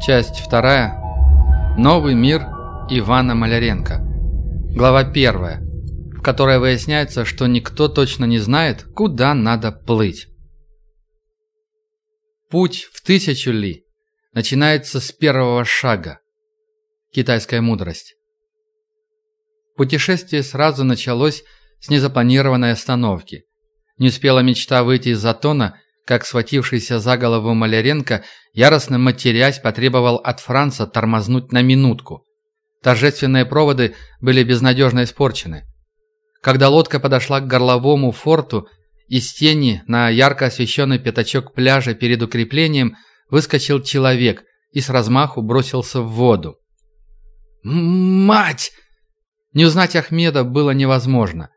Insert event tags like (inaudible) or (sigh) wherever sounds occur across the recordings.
Часть вторая. Новый мир Ивана Маляренко. Глава первая, в которой выясняется, что никто точно не знает, куда надо плыть. Путь в тысячу ли начинается с первого шага. Китайская мудрость. Путешествие сразу началось с незапланированной остановки. Не успела мечта выйти из затона, как схватившийся за голову Маляренко, яростно матерясь, потребовал от Франца тормознуть на минутку. Торжественные проводы были безнадежно испорчены. Когда лодка подошла к горловому форту, из тени на ярко освещенный пятачок пляжа перед укреплением выскочил человек и с размаху бросился в воду. «Мать!» Не узнать Ахмеда было невозможно.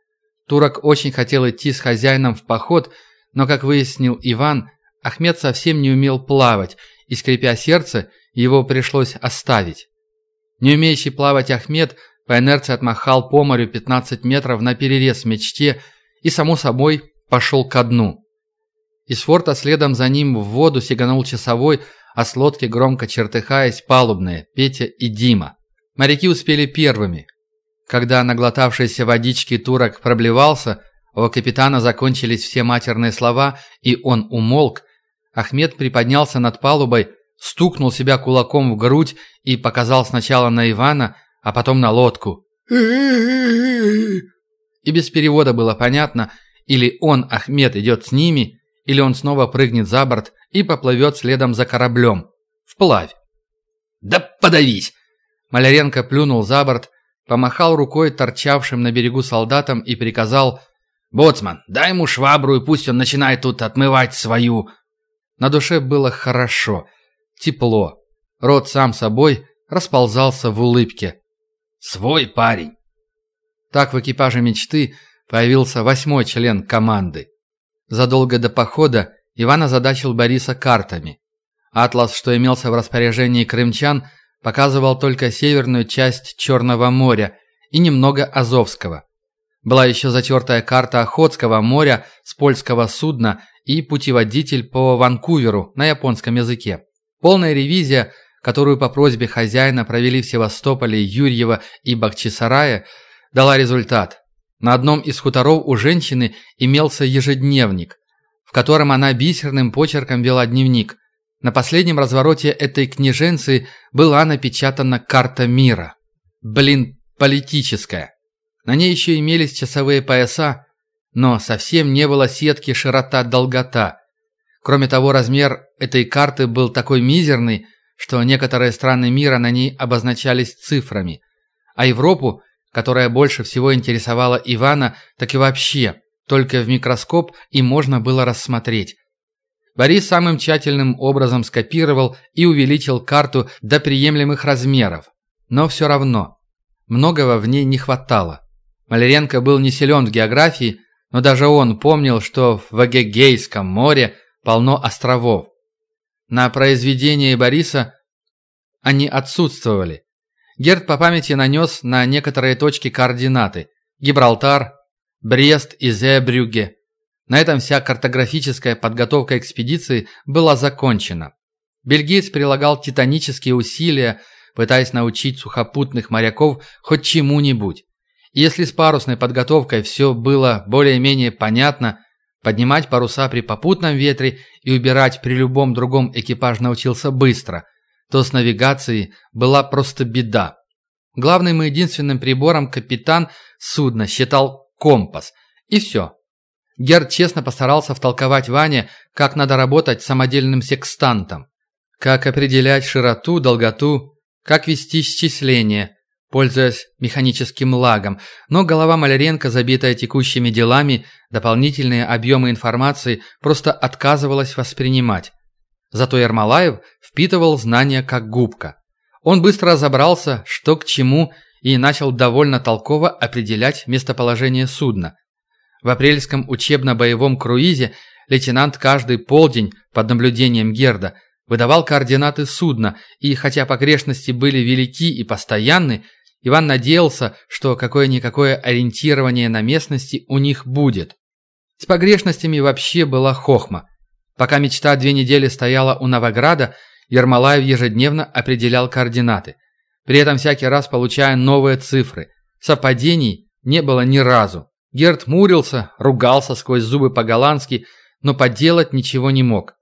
Турок очень хотел идти с хозяином в поход – но, как выяснил Иван, Ахмед совсем не умел плавать, и, скрипя сердце, его пришлось оставить. Не умеющий плавать Ахмед по инерции отмахал по морю 15 метров на перерез мечте и, само собой, пошел ко дну. Из форта следом за ним в воду сиганул часовой, а с лодки, громко чертыхаясь, палубные, Петя и Дима. Моряки успели первыми. Когда наглотавшийся водички турок проблевался – у капитана закончились все матерные слова, и он умолк. Ахмед приподнялся над палубой, стукнул себя кулаком в грудь и показал сначала на Ивана, а потом на лодку. И без перевода было понятно, или он, Ахмед, идет с ними, или он снова прыгнет за борт и поплывет следом за кораблем. Вплавь. «Да подавись!» Маляренко плюнул за борт, помахал рукой торчавшим на берегу солдатам и приказал – «Боцман, дай ему швабру, и пусть он начинает тут отмывать свою...» На душе было хорошо, тепло. Рот сам собой расползался в улыбке. «Свой парень!» Так в экипаже мечты появился восьмой член команды. Задолго до похода Иван озадачил Бориса картами. Атлас, что имелся в распоряжении крымчан, показывал только северную часть Черного моря и немного Азовского. Была еще затертая карта Охотского моря с польского судна и путеводитель по Ванкуверу на японском языке. Полная ревизия, которую по просьбе хозяина провели в Севастополе, Юрьево и Бахчисарае, дала результат. На одном из хуторов у женщины имелся ежедневник, в котором она бисерным почерком вела дневник. На последнем развороте этой книженцы была напечатана карта мира. Блин, политическая. На ней еще имелись часовые пояса, но совсем не было сетки широта-долгота. Кроме того, размер этой карты был такой мизерный, что некоторые страны мира на ней обозначались цифрами. А Европу, которая больше всего интересовала Ивана, так и вообще, только в микроскоп и можно было рассмотреть. Борис самым тщательным образом скопировал и увеличил карту до приемлемых размеров. Но все равно, многого в ней не хватало. Маляренко был не силен в географии, но даже он помнил, что в Эгегейском море полно островов. На произведении Бориса они отсутствовали. Герд по памяти нанес на некоторые точки координаты. Гибралтар, Брест и Зебрюге. На этом вся картографическая подготовка экспедиции была закончена. Бельгиец прилагал титанические усилия, пытаясь научить сухопутных моряков хоть чему-нибудь. Если с парусной подготовкой все было более-менее понятно, поднимать паруса при попутном ветре и убирать при любом другом экипаж научился быстро, то с навигацией была просто беда. Главным и единственным прибором капитан судна считал компас. И все. Герд честно постарался втолковать Ване, как надо работать самодельным секстантом. Как определять широту, долготу, как вести счисление, пользуясь механическим лагом, но голова Маляренко, забитая текущими делами, дополнительные объемы информации просто отказывалась воспринимать. Зато Ермолаев впитывал знания как губка. Он быстро разобрался, что к чему, и начал довольно толково определять местоположение судна. В апрельском учебно-боевом круизе лейтенант каждый полдень под наблюдением Герда выдавал координаты судна, и хотя погрешности были велики и постоянны, Иван надеялся, что какое-никакое ориентирование на местности у них будет. С погрешностями вообще была хохма. Пока мечта две недели стояла у Новограда, Ермолаев ежедневно определял координаты, при этом всякий раз получая новые цифры. Совпадений не было ни разу. Герд мурился, ругался сквозь зубы по-голландски, но поделать ничего не мог.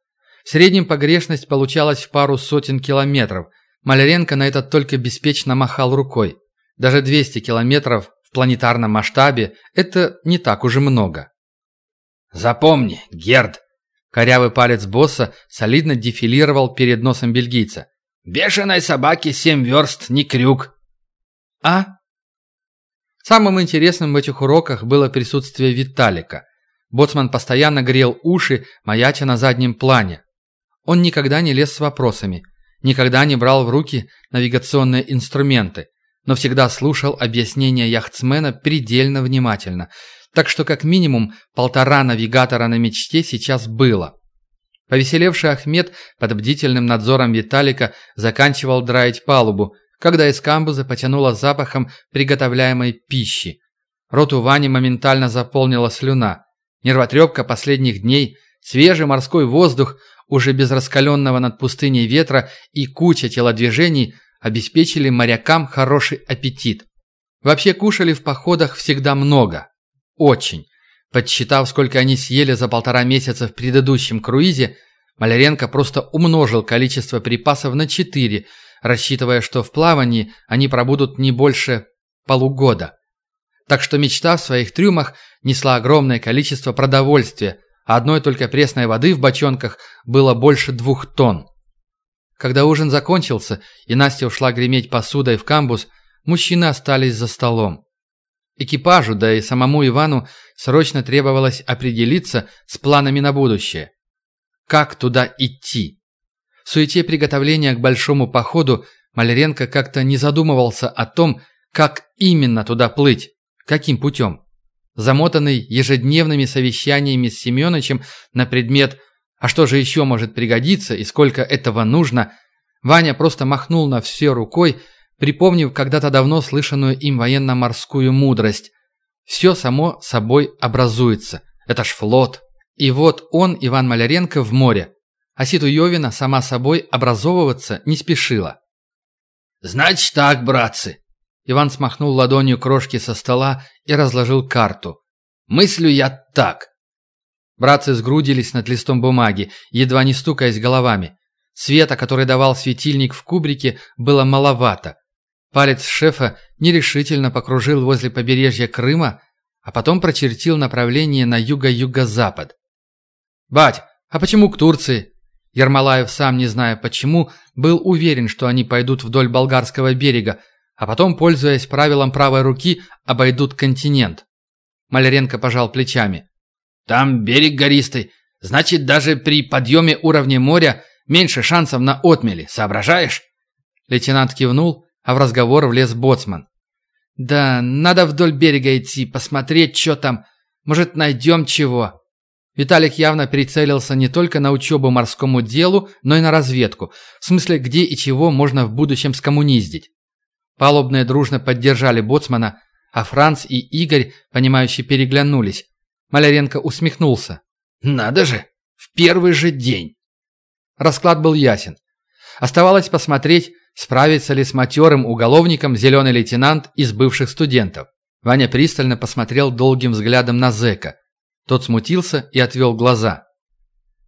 В среднем погрешность получалась в пару сотен километров. Маляренко на это только беспечно махал рукой. Даже 200 километров в планетарном масштабе – это не так уж и много. «Запомни, Герд!» Корявый палец босса солидно дефилировал перед носом бельгийца. «Бешеной собаке семь верст не крюк!» «А?» Самым интересным в этих уроках было присутствие Виталика. Боцман постоянно грел уши, маяча на заднем плане. Он никогда не лез с вопросами, никогда не брал в руки навигационные инструменты, но всегда слушал объяснения яхтсмена предельно внимательно, так что как минимум полтора навигатора на мечте сейчас было. Повеселевший Ахмед под бдительным надзором Виталика заканчивал драить палубу, когда из камбуза потянуло запахом приготовляемой пищи. Рот у Вани моментально заполнила слюна. Нервотрепка последних дней, свежий морской воздух, уже без раскаленного над пустыней ветра и куча телодвижений обеспечили морякам хороший аппетит. Вообще кушали в походах всегда много. Очень. Подсчитав, сколько они съели за полтора месяца в предыдущем круизе, Маляренко просто умножил количество припасов на четыре, рассчитывая, что в плавании они пробудут не больше полугода. Так что мечта в своих трюмах несла огромное количество продовольствия, а одной только пресной воды в бочонках было больше двух тонн. Когда ужин закончился и Настя ушла греметь посудой в камбус, мужчины остались за столом. Экипажу, да и самому Ивану срочно требовалось определиться с планами на будущее. Как туда идти? В суете приготовления к большому походу Маляренко как-то не задумывался о том, как именно туда плыть, каким путем. Замотанный ежедневными совещаниями с Семеновичем на предмет «а что же еще может пригодиться и сколько этого нужно», Ваня просто махнул на все рукой, припомнив когда-то давно слышанную им военно-морскую мудрость. Все само собой образуется. Это ж флот. И вот он, Иван Маляренко, в море. А Ситу Йовина сама собой образовываться не спешила. «Значит так, братцы!» Иван смахнул ладонью крошки со стола и разложил карту. «Мыслю я так». Братцы сгрудились над листом бумаги, едва не стукаясь головами. Света, который давал светильник в кубрике, было маловато. Палец шефа нерешительно покружил возле побережья Крыма, а потом прочертил направление на юго-юго-запад. «Бать, а почему к Турции?» Ермолаев, сам не зная почему, был уверен, что они пойдут вдоль болгарского берега, а потом, пользуясь правилом правой руки, обойдут континент. Маляренко пожал плечами. «Там берег гористый, значит, даже при подъеме уровня моря меньше шансов на отмели, соображаешь?» Лейтенант кивнул, а в разговор влез боцман. «Да, надо вдоль берега идти, посмотреть, что там. Может, найдем чего». Виталик явно перецелился не только на учебу морскому делу, но и на разведку, в смысле, где и чего можно в будущем скоммуниздить. Палубные дружно поддержали боцмана, а Франц и Игорь, понимающие, переглянулись. Маляренко усмехнулся. «Надо же! В первый же день!» Расклад был ясен. Оставалось посмотреть, Справится ли с матерым уголовником зеленый лейтенант из бывших студентов? Ваня пристально посмотрел долгим взглядом на зэка. Тот смутился и отвел глаза.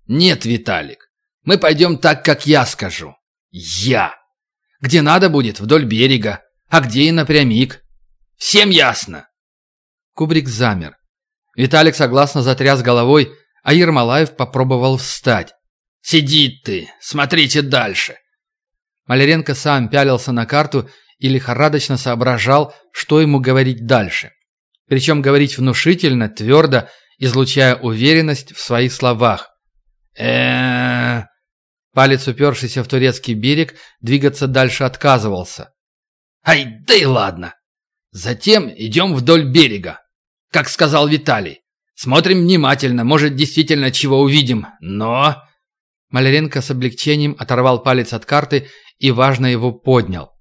«Нет, Виталик, мы пойдем так, как я скажу. Я. Где надо будет, вдоль берега, а где и напрямик. Всем ясно?» Кубрик замер. Виталик согласно затряс головой, а Ермолаев попробовал встать. «Сиди ты, смотрите дальше. Маляренко сам пялился на карту и лихорадочно соображал, что ему говорить дальше. Причем говорить внушительно, твердо, излучая уверенность в своих словах. э Палец, упершийся в турецкий берег, двигаться дальше отказывался. «Ай, да и ладно. Затем идем вдоль берега. Как сказал Виталий. Смотрим внимательно, может, действительно чего увидим, но...» Маляренко с облегчением оторвал палец от карты и важно его поднял.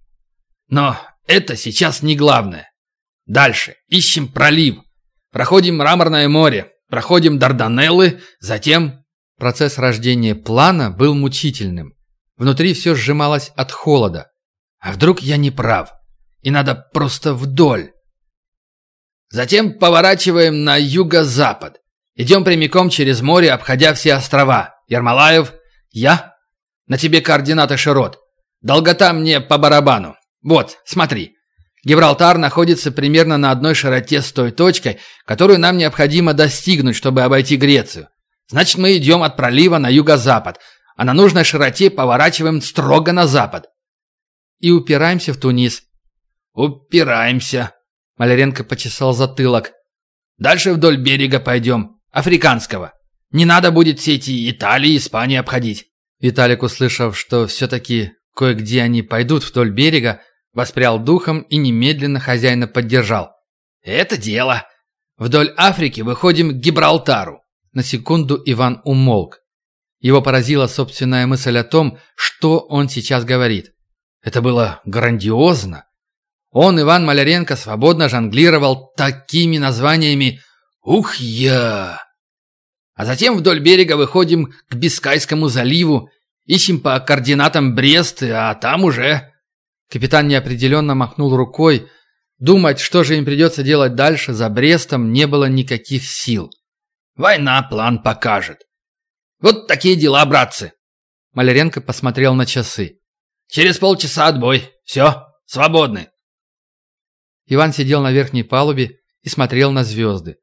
«Но это сейчас не главное. Дальше ищем пролив. Проходим Мраморное море, проходим Дарданеллы, затем...» Процесс рождения плана был мучительным. Внутри все сжималось от холода. А вдруг я не прав? И надо просто вдоль. Затем поворачиваем на юго-запад. Идем прямиком через море, обходя все острова. Ермолаев, я? На тебе координаты широт. Долгота мне по барабану. Вот, смотри. Гибралтар находится примерно на одной широте с той точкой, которую нам необходимо достигнуть, чтобы обойти Грецию. Значит, мы идем от пролива на юго-запад, а на нужной широте поворачиваем строго на запад. И упираемся в Тунис. Упираемся. Маляренко почесал затылок. Дальше вдоль берега пойдем, африканского. Не надо будет все эти Италии и Испании обходить. Виталик, услышав, что все-таки кое-где они пойдут вдоль берега, воспрял духом и немедленно хозяина поддержал. «Это дело. Вдоль Африки выходим к Гибралтару. На секунду Иван умолк. Его поразила собственная мысль о том, что он сейчас говорит. Это было грандиозно. Он, Иван Маляренко, свободно жонглировал такими названиями «Ух я!». А затем вдоль берега выходим к Бискайскому заливу, ищем по координатам Брест, а там уже... Капитан неопределенно махнул рукой. Думать, что же им придется делать дальше, за Брестом не было никаких сил. Война план покажет. Вот такие дела, братцы. Маляренко посмотрел на часы. Через полчаса отбой. Все, свободны. Иван сидел на верхней палубе и смотрел на звезды.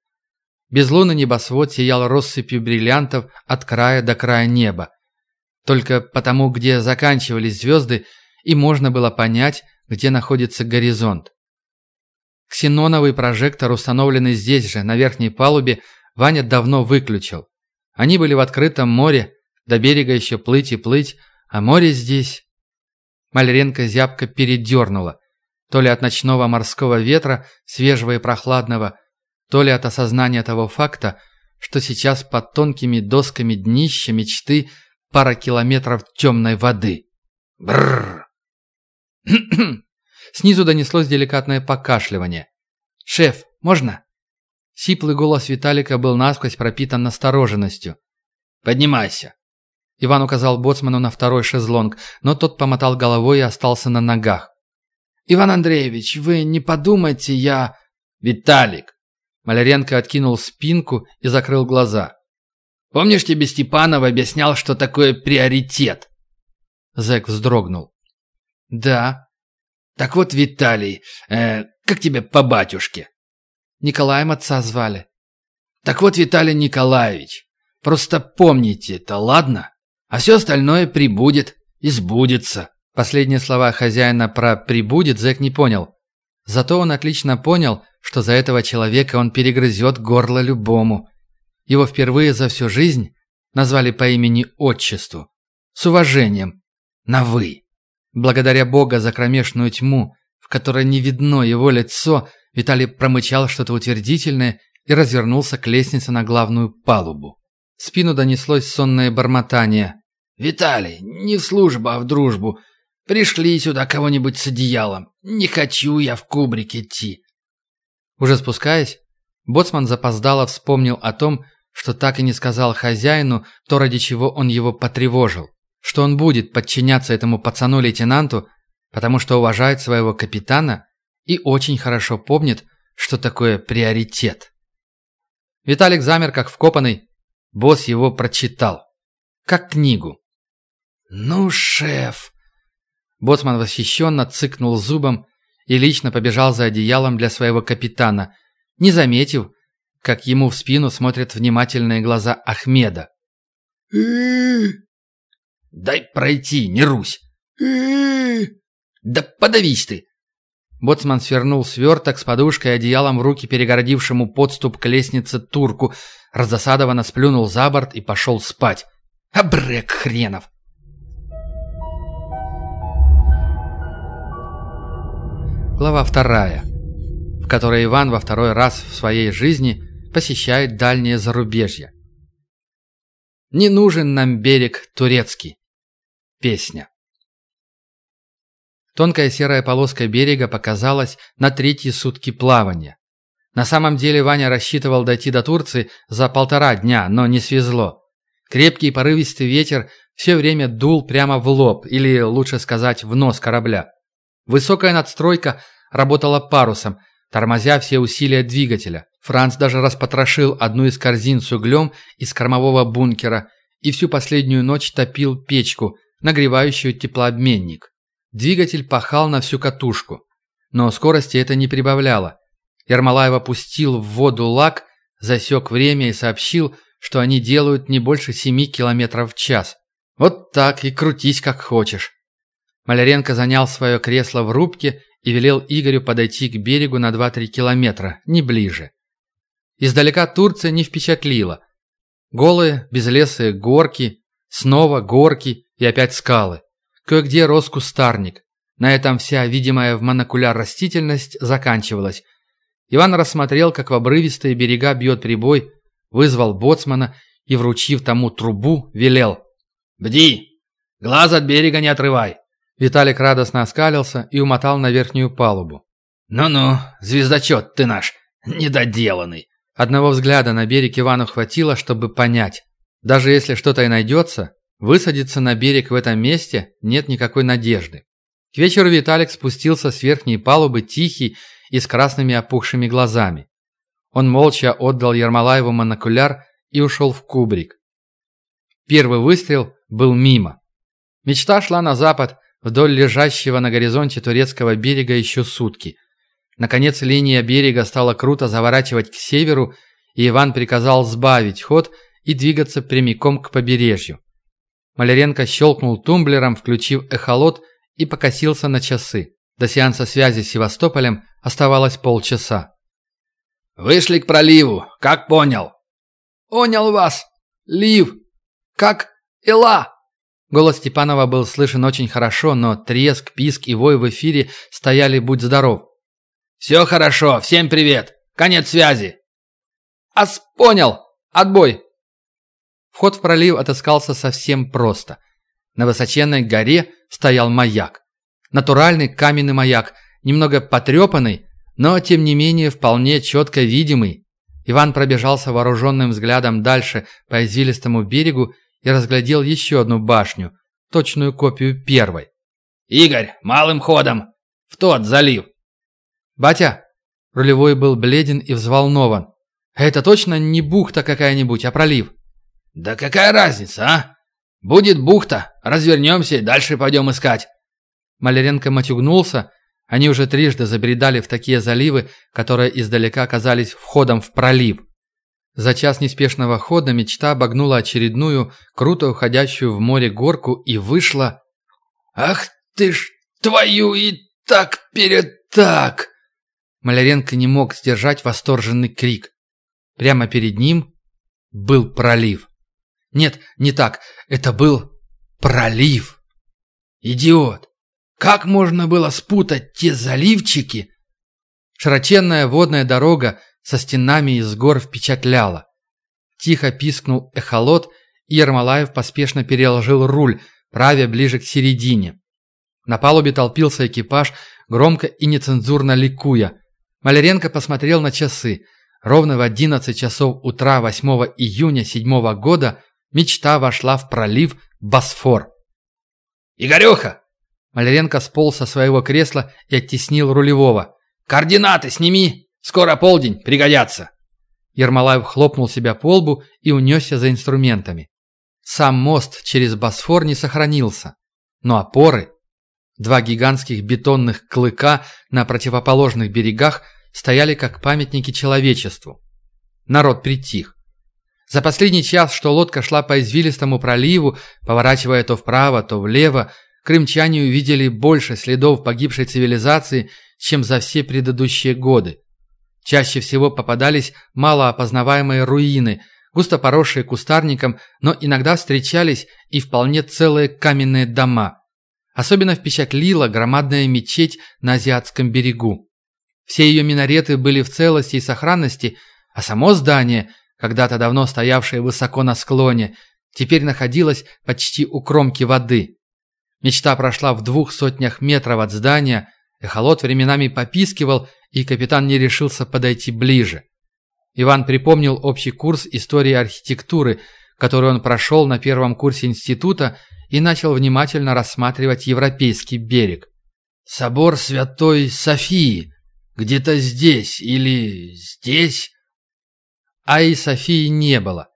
Безлунный небосвод сиял россыпью бриллиантов от края до края неба. Только потому, где заканчивались звезды, и можно было понять, где находится горизонт. Ксеноновый прожектор, установленный здесь же, на верхней палубе, Ваня давно выключил. Они были в открытом море, до берега еще плыть и плыть, а море здесь... Маляренко зябко передернула. То ли от ночного морского ветра, свежего и прохладного, то ли от осознания того факта, что сейчас под тонкими досками днища мечты пара километров темной воды. Бррр. (clears throat) Снизу донеслось деликатное покашливание. «Шеф, можно?» Сиплый голос Виталика был насквозь пропитан настороженностью. «Поднимайся!» Иван указал боцману на второй шезлонг, но тот помотал головой и остался на ногах. «Иван Андреевич, вы не подумайте, я...» «Виталик!» Маляренко откинул спинку и закрыл глаза. «Помнишь, тебе Степанов объяснял, что такое приоритет?» Зэк вздрогнул. «Да». «Так вот, Виталий, э, как тебе по батюшке?» Николаем отца звали. Так вот, Виталий Николаевич, просто помните это, ладно? А все остальное прибудет и сбудется. Последние слова хозяина про «прибудет» зэк не понял. Зато он отлично понял, что за этого человека он перегрызет горло любому. Его впервые за всю жизнь назвали по имени-отчеству. С уважением. На «вы». Благодаря Бога за кромешную тьму, в которой не видно его лицо, Виталий промычал что-то утвердительное и развернулся к лестнице на главную палубу. В спину донеслось сонное бормотание. «Виталий, не в службу, а в дружбу. Пришли сюда кого-нибудь с одеялом. Не хочу я в кубрик идти». Уже спускаясь, боцман запоздало вспомнил о том, что так и не сказал хозяину то, ради чего он его потревожил. Что он будет подчиняться этому пацану-лейтенанту, потому что уважает своего капитана и очень хорошо помнит, что такое приоритет. Виталик замер, как вкопанный. Босс его прочитал. Как книгу. «Ну, шеф!» Боцман восхищенно цыкнул зубом и лично побежал за одеялом для своего капитана, не заметив, как ему в спину смотрят внимательные глаза Ахмеда. «Дай пройти, не русь!» «Да подавись ты!» Боцман свернул сверток с подушкой и одеялом в руки перегородившему подступ к лестнице турку, раздосадованно сплюнул за борт и пошел спать. Абрек хренов! Глава вторая, в которой Иван во второй раз в своей жизни посещает дальнее зарубежье. «Не нужен нам берег турецкий». Песня. Тонкая серая полоска берега показалась на третьи сутки плавания. На самом деле Ваня рассчитывал дойти до Турции за полтора дня, но не свезло. Крепкий порывистый ветер все время дул прямо в лоб, или, лучше сказать, в нос корабля. Высокая надстройка работала парусом, тормозя все усилия двигателя. Франц даже распотрошил одну из корзин с углем из кормового бункера и всю последнюю ночь топил печку, нагревающую теплообменник. Двигатель пахал на всю катушку. Но скорости это не прибавляло. Ермолаев опустил в воду лак, засек время и сообщил, что они делают не больше семи километров в час. Вот так и крутись как хочешь. Маляренко занял свое кресло в рубке и велел Игорю подойти к берегу на 2-3 километра, не ближе. Издалека Турция не впечатлила. Голые, безлесые горки, снова горки и опять скалы. Кое-где рос кустарник. На этом вся видимая в монокуляр растительность заканчивалась. Иван рассмотрел, как в обрывистые берега бьет прибой, вызвал боцмана и, вручив тому трубу, велел – «Бди! Глаз от берега не отрывай!» Виталик радостно оскалился и умотал на верхнюю палубу. «Ну-ну, звездочет ты наш, недоделанный!» Одного взгляда на берег Ивану хватило, чтобы понять. Даже если что-то и найдется, высадиться на берег в этом месте нет никакой надежды. К вечеру Виталик спустился с верхней палубы тихий и с красными опухшими глазами. Он молча отдал Ермолаеву монокуляр и ушел в кубрик. Первый выстрел был мимо. Мечта шла на запад, вдоль лежащего на горизонте турецкого берега еще сутки. Наконец линия берега стала круто заворачивать к северу, и Иван приказал сбавить ход и двигаться прямиком к побережью. Маляренко щелкнул тумблером, включив эхолот, и покосился на часы. До сеанса связи с Севастополем оставалось полчаса. «Вышли к проливу, как понял?» «Понял вас. Лив. Как Ила!» Голос Степанова был слышен очень хорошо, но треск, писк и вой в эфире стояли «Будь здоров». «Все хорошо, всем привет! Конец связи!» «Ас, понял! Отбой!» Вход в пролив отыскался совсем просто. На высоченной горе стоял маяк. Натуральный каменный маяк, немного потрепанный, но тем не менее вполне четко видимый. Иван пробежался вооруженным взглядом дальше по извилистому берегу и разглядел еще одну башню, точную копию первой. «Игорь, малым ходом! В тот залив!» «Батя!» Рулевой был бледен и взволнован. «Это точно не бухта какая-нибудь, а пролив?» «Да какая разница, а? Будет бухта, развернемся и дальше пойдем искать». Маляренко матюгнулся. Они уже трижды забредали в такие заливы, которые издалека казались входом в пролив. За час неспешного хода мечта обогнула очередную, круто уходящую в море горку и вышла... «Ах ты ж твою и так перед так!» Маляренко не мог сдержать восторженный крик. Прямо перед ним был пролив. Нет, не так, это был пролив. Идиот! Как можно было спутать те заливчики? Широченная водная дорога со стенами из гор впечатляло. Тихо пискнул эхолот, и Ермолаев поспешно переложил руль, правя ближе к середине. На палубе толпился экипаж, громко и нецензурно ликуя. Маляренко посмотрел на часы. Ровно в 11 часов утра 8 июня 7 года мечта вошла в пролив Босфор. «Игореха!» Маляренко сполз со своего кресла и оттеснил рулевого. «Координаты сними!» Скоро полдень, пригодятся!» Ермолаев хлопнул себя по лбу и унесся за инструментами. Сам мост через Босфор не сохранился, но опоры, два гигантских бетонных клыка на противоположных берегах стояли как памятники человечеству. Народ притих. За последний час, что лодка шла по извилистому проливу, поворачивая то вправо, то влево, крымчане увидели больше следов погибшей цивилизации, чем за все предыдущие годы. Чаще всего попадались малоопознаваемые руины, густо поросшие кустарником, но иногда встречались и вполне целые каменные дома. Особенно впечатлила громадная мечеть на Азиатском берегу. Все ее минареты были в целости и сохранности, а само здание, когда-то давно стоявшее высоко на склоне, теперь находилось почти у кромки воды. Мечта прошла в двух сотнях метров от здания, эхолот временами попискивал и капитан не решился подойти ближе. Иван припомнил общий курс истории архитектуры, которую он прошел на первом курсе института и начал внимательно рассматривать европейский берег. «Собор Святой Софии. Где-то здесь или здесь?» А и Софии не было.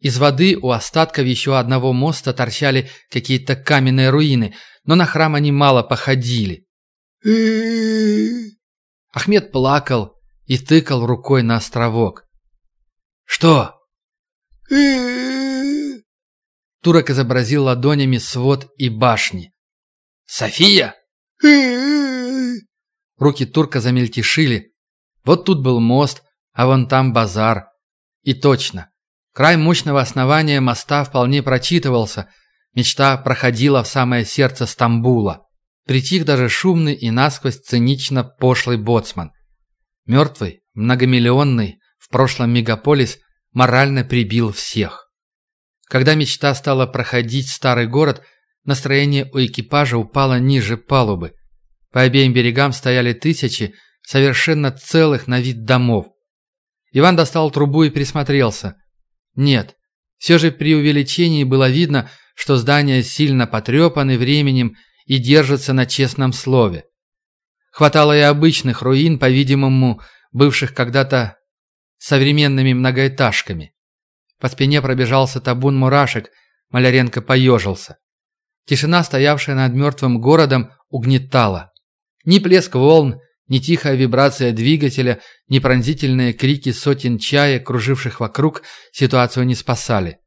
Из воды у остатков еще одного моста торчали какие-то каменные руины, но на храм они мало походили. Ахмед плакал и тыкал рукой на островок. «Что?» (sniffs) Турок изобразил ладонями свод и башни. «София?» (sniffs) Руки турка замельтешили. Вот тут был мост, а вон там базар. И точно, Край мощного основания моста вполне прочитывался. Мечта проходила в самое сердце Стамбула. Притих даже шумный и насквозь цинично пошлый боцман. Мертвый, многомиллионный, в прошлом мегаполис морально прибил всех. Когда мечта стала проходить старый город, настроение у экипажа упало ниже палубы. По обеим берегам стояли тысячи совершенно целых на вид домов. Иван достал трубу и присмотрелся – нет, все же при увеличении было видно, что здания сильно потрепаны временем и держатся на честном слове. Хватало и обычных руин, по-видимому, бывших когда-то современными многоэтажками. По спине пробежался табун мурашек, Маляренко поежился. Тишина, стоявшая над мертвым городом, угнетала. Ни плеск волн, ни тихая вибрация двигателя, ни пронзительные крики сотен чая, круживших вокруг, ситуацию не спасали.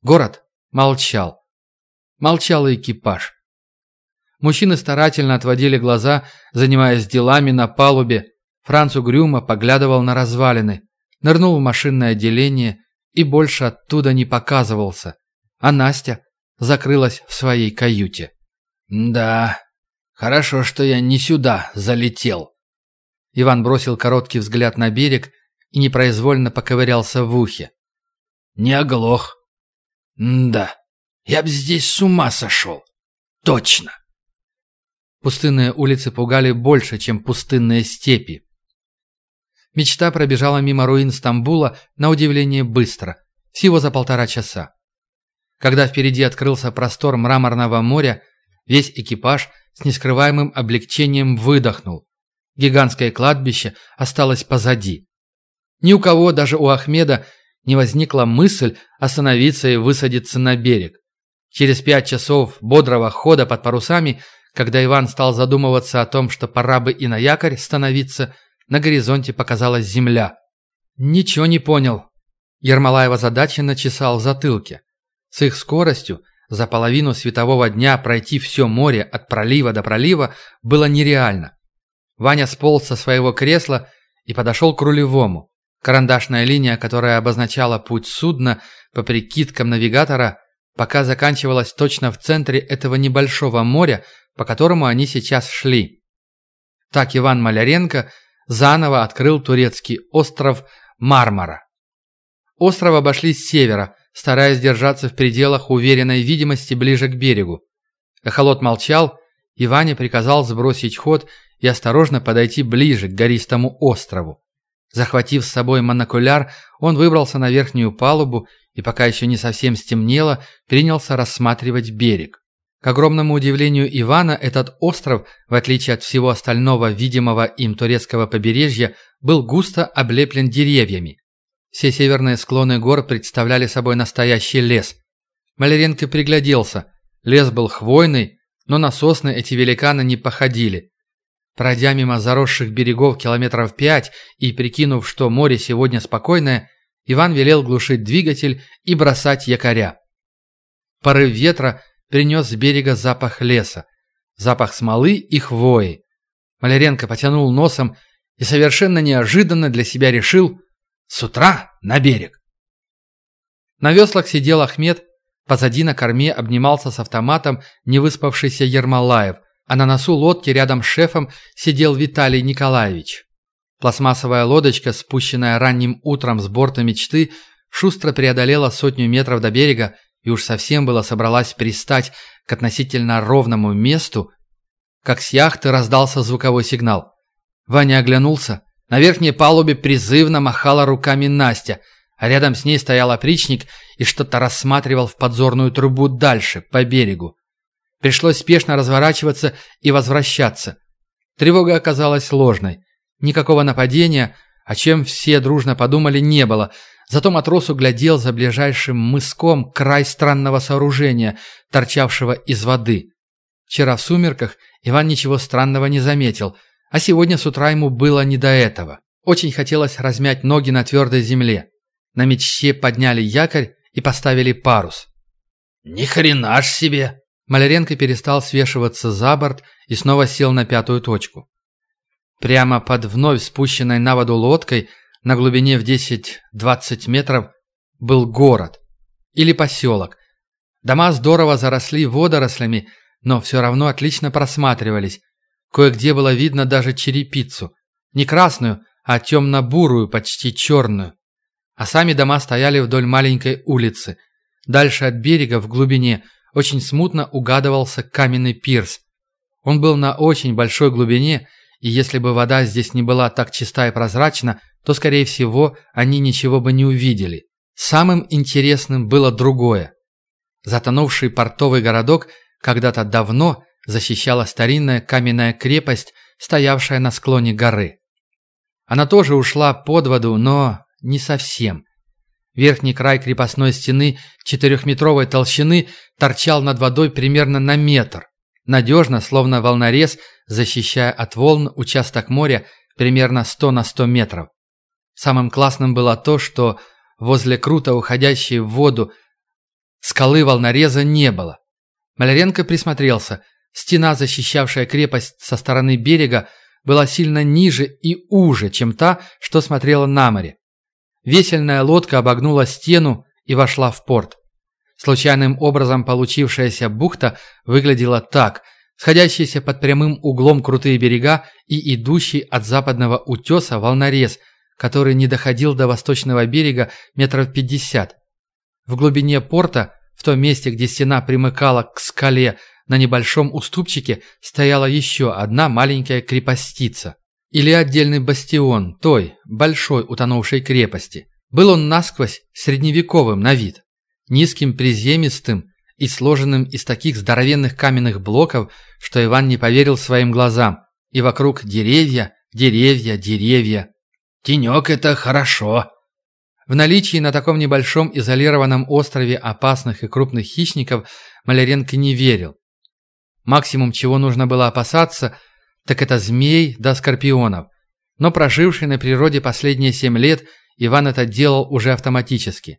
Город молчал. Молчал и экипаж. Мужчины старательно отводили глаза, занимаясь делами на палубе. Франц угрюмо поглядывал на развалины, нырнул в машинное отделение и больше оттуда не показывался. А Настя закрылась в своей каюте. «Да, хорошо, что я не сюда залетел», Иван бросил короткий взгляд на берег и непроизвольно поковырялся в ухе. «Не оглох. да, я б здесь с ума сошел. Точно!» Пустынные улицы пугали больше, чем пустынные степи. Мечта пробежала мимо руин Стамбула на удивление быстро, всего за полтора часа. Когда впереди открылся простор мраморного моря, весь экипаж с нескрываемым облегчением выдохнул. Гигантское кладбище осталось позади. Ни у кого, даже у Ахмеда, не возникла мысль остановиться и высадиться на берег. Через пять часов бодрого хода под парусами, когда Иван стал задумываться о том, что пора бы и на якорь становиться, на горизонте показалась земля. Ничего не понял. Ермолаева задача начесал в затылке. С их скоростью за половину светового дня пройти все море от пролива до пролива было нереально. Ваня сполз со своего кресла и подошел к рулевому. Карандашная линия, которая обозначала путь судна по прикидкам навигатора, пока заканчивалась точно в центре этого небольшого моря, по которому они сейчас шли. Так Иван Маляренко заново открыл турецкий остров Мармара. Остров обошли с севера, стараясь держаться в пределах уверенной видимости ближе к берегу. Эхолот молчал, и Ваня приказал сбросить ход и осторожно подойти ближе к гористому острову. Захватив с собой монокуляр, он выбрался на верхнюю палубу и, пока еще не совсем стемнело, принялся рассматривать берег. К огромному удивлению Ивана, этот остров, в отличие от всего остального видимого им турецкого побережья, был густо облеплен деревьями. Все северные склоны гор представляли собой настоящий лес. Маляренко пригляделся. Лес был хвойный, но на сосны эти великаны не походили. Пройдя мимо заросших берегов километров пять и прикинув, что море сегодня спокойное, Иван велел глушить двигатель и бросать якоря. Порыв ветра принес с берега запах леса, запах смолы и хвои. Маляренко потянул носом и совершенно неожиданно для себя решил «С утра на берег». На веслах сидел Ахмед, позади на корме обнимался с автоматом невыспавшийся Ермолаев – а на носу лодки рядом с шефом сидел Виталий Николаевич. Пластмассовая лодочка, спущенная ранним утром с борта мечты, шустро преодолела сотню метров до берега и уж совсем было собралась пристать к относительно ровному месту, как с яхты раздался звуковой сигнал. Ваня оглянулся. На верхней палубе призывно махала руками Настя, а рядом с ней стоял опричник и что-то рассматривал в подзорную трубу дальше, по берегу. Пришлось спешно разворачиваться и возвращаться. Тревога оказалась ложной. Никакого нападения, о чем все дружно подумали, не было. Зато матрос углядел за ближайшим мыском край странного сооружения, торчавшего из воды. Вчера в сумерках Иван ничего странного не заметил, а сегодня с утра ему было не до этого. Очень хотелось размять ноги на твердой земле. На мечте подняли якорь и поставили парус. «Ни хрена ж себе!» Маляренко перестал свешиваться за борт и снова сел на пятую точку. Прямо под вновь спущенной на воду лодкой на глубине в 10-20 метров был город или поселок. Дома здорово заросли водорослями, но все равно отлично просматривались. Кое-где было видно даже черепицу. Не красную, а темно-бурую, почти черную а сами дома стояли вдоль маленькой улицы. Дальше от берега, в глубине, очень смутно угадывался каменный пирс. Он был на очень большой глубине, и если бы вода здесь не была так чиста и прозрачна, то, скорее всего, они ничего бы не увидели. Самым интересным было другое. Затонувший портовый городок когда-то давно защищала старинная каменная крепость, стоявшая на склоне горы. Она тоже ушла под воду, но не совсем. Верхний край крепостной стены четырехметровой толщины торчал над водой примерно на метр, надежно, словно волнорез, защищая от волн участок моря примерно 100 на 100 метров. Самым классным было то, что возле круто уходящей в воду скалы волнореза не было. Маляренко присмотрелся. Стена, защищавшая крепость со стороны берега, была сильно ниже и уже, чем та, что смотрела на море. Весельная лодка обогнула стену и вошла в порт. Случайным образом получившаяся бухта выглядела так, сходящиеся под прямым углом крутые берега и идущий от западного утеса волнорез, который не доходил до восточного берега метров пятьдесят. В глубине порта, в том месте, где стена примыкала к скале, на небольшом уступчике стояла еще одна маленькая крепостица. Или отдельный бастион той, большой утонувшей крепости. Был он насквозь средневековым на вид. Низким приземистым и сложенным из таких здоровенных каменных блоков, что Иван не поверил своим глазам. И вокруг деревья, деревья, деревья. Тенек – это хорошо. В наличии на таком небольшом изолированном острове опасных и крупных хищников Маляренко не верил. Максимум, чего нужно было опасаться – так это змей да скорпионов. Но проживший на природе последние семь лет, Иван это делал уже автоматически.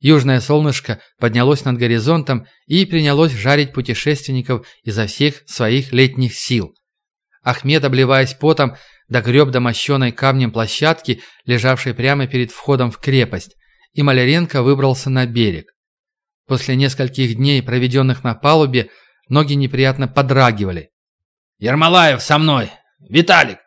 Южное солнышко поднялось над горизонтом и принялось жарить путешественников изо всех своих летних сил. Ахмед, обливаясь потом, догреб до мощенной камнем площадки, лежавшей прямо перед входом в крепость, и Маляренко выбрался на берег. После нескольких дней, проведенных на палубе, ноги неприятно подрагивали. «Ермолаев со мной! Виталик!»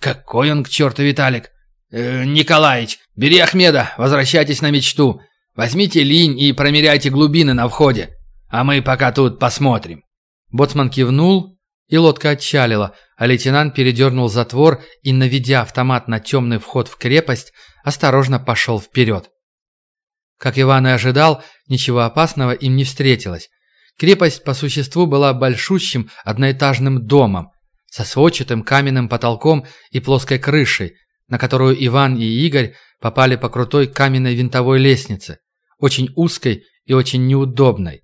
«Какой он к черту Виталик?» э, «Николаич, бери Ахмеда, возвращайтесь на мечту. Возьмите линь и промеряйте глубины на входе. А мы пока тут посмотрим». Боцман кивнул, и лодка отчалила, а лейтенант передернул затвор и, наведя автомат на темный вход в крепость, осторожно пошел вперед. Как Иван и ожидал, ничего опасного им не встретилось. Крепость по существу была большущим одноэтажным домом со сводчатым каменным потолком и плоской крышей, на которую Иван и Игорь попали по крутой каменной винтовой лестнице, очень узкой и очень неудобной.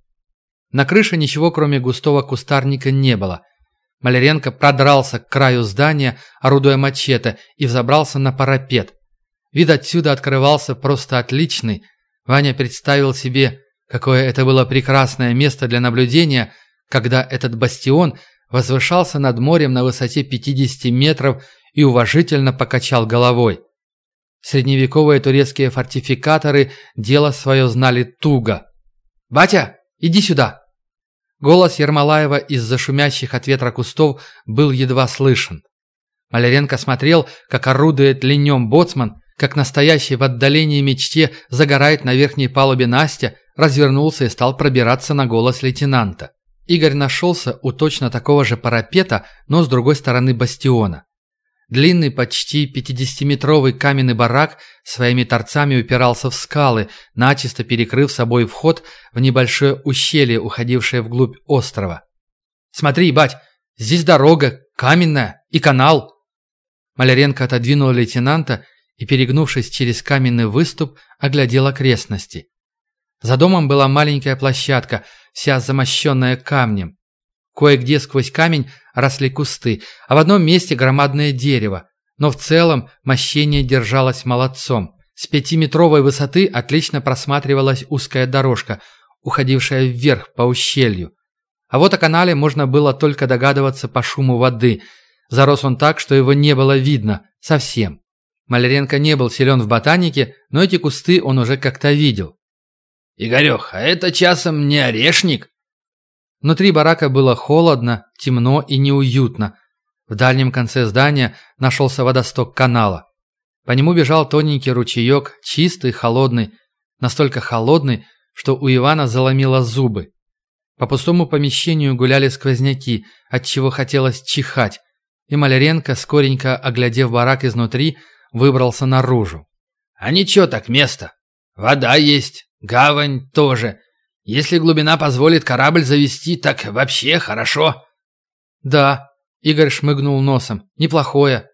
На крыше ничего, кроме густого кустарника, не было. Маляренко продрался к краю здания, орудуя мачете, и взобрался на парапет. Вид отсюда открывался просто отличный. Ваня представил себе Какое это было прекрасное место для наблюдения, когда этот бастион возвышался над морем на высоте 50 метров и уважительно покачал головой. Средневековые турецкие фортификаторы дело свое знали туго. «Батя, иди сюда!» Голос Ермолаева из-за шумящих от ветра кустов был едва слышен. Маляренко смотрел, как орудует ленем боцман, как настоящий в отдалении мечте загорает на верхней палубе Настя, развернулся и стал пробираться на голос лейтенанта. Игорь нашелся у точно такого же парапета, но с другой стороны бастиона. Длинный, почти 50-метровый каменный барак своими торцами упирался в скалы, начисто перекрыв собой вход в небольшое ущелье, уходившее вглубь острова. «Смотри, бать, здесь дорога, каменная и канал!» Маляренко отодвинул лейтенанта и, перегнувшись через каменный выступ, оглядел окрестности. За домом была маленькая площадка, вся замощенная камнем. Кое-где сквозь камень росли кусты, а в одном месте громадное дерево. Но в целом мощение держалось молодцом. С пятиметровой высоты отлично просматривалась узкая дорожка, уходившая вверх по ущелью. А вот о канале можно было только догадываться по шуму воды. Зарос он так, что его не было видно совсем. Маляренко не был силен в ботанике, но эти кусты он уже как-то видел. «Игорех, а это часом не орешник?» Внутри барака было холодно, темно и неуютно. В дальнем конце здания нашелся водосток канала. По нему бежал тоненький ручеек, чистый, холодный, настолько холодный, что у Ивана заломило зубы. По пустому помещению гуляли сквозняки, отчего хотелось чихать, и Маляренко, скоренько оглядев барак изнутри, выбрался наружу. «А ничего так место. Вода есть, гавань тоже. Если глубина позволит корабль завести, так вообще хорошо». «Да», — Игорь шмыгнул носом, — «неплохое.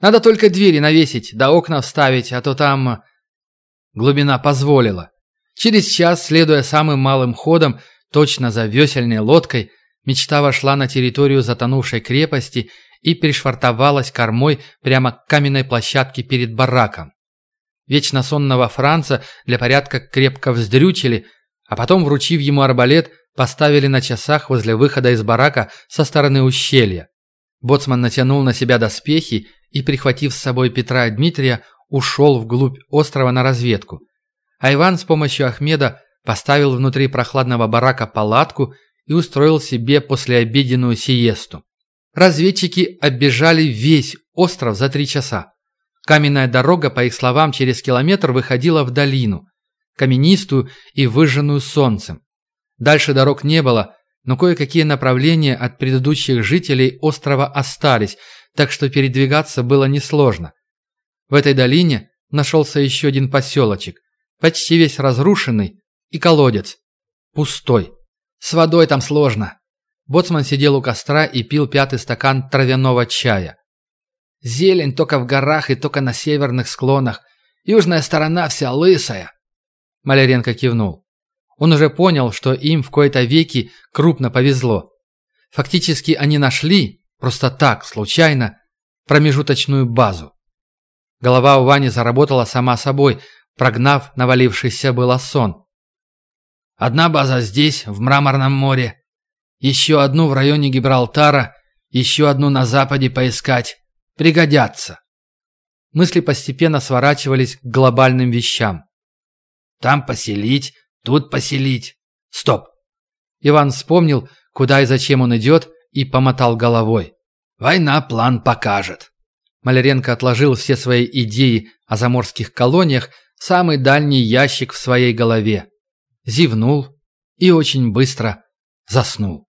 Надо только двери навесить, да окна вставить, а то там...» Глубина позволила. Через час, следуя самым малым ходом, точно за весельной лодкой, мечта вошла на территорию затонувшей крепости и пришвартовалась кормой прямо к каменной площадке перед бараком. Вечно сонного Франца для порядка крепко вздрючили, а потом, вручив ему арбалет, поставили на часах возле выхода из барака со стороны ущелья. Боцман натянул на себя доспехи и, прихватив с собой Петра и Дмитрия, ушел вглубь острова на разведку. А Иван с помощью Ахмеда поставил внутри прохладного барака палатку и устроил себе послеобеденную сиесту. Разведчики оббежали весь остров за три часа. Каменная дорога, по их словам, через километр выходила в долину каменистую и выжженную солнцем. Дальше дорог не было, но кое-какие направления от предыдущих жителей острова остались, так что передвигаться было несложно. В этой долине нашелся еще один поселочек, почти весь разрушенный, и колодец. Пустой. С водой там сложно. Боцман сидел у костра и пил пятый стакан травяного чая. Зелень только в горах и только на северных склонах. Южная сторона вся лысая. Маляренко кивнул. Он уже понял, что им в кои-то веки крупно повезло. Фактически они нашли, просто так, случайно, промежуточную базу. Голова у Вани заработала сама собой, прогнав навалившийся было сон. Одна база здесь, в Мраморном море. Еще одну в районе Гибралтара, еще одну на западе поискать. Пригодятся. Мысли постепенно сворачивались к глобальным вещам. Там поселить, тут поселить. Стоп. Иван вспомнил, куда и зачем он идет, и помотал головой. Война план покажет. Маляренко отложил все свои идеи о заморских колониях в самый дальний ящик в своей голове. Зевнул и очень быстро заснул.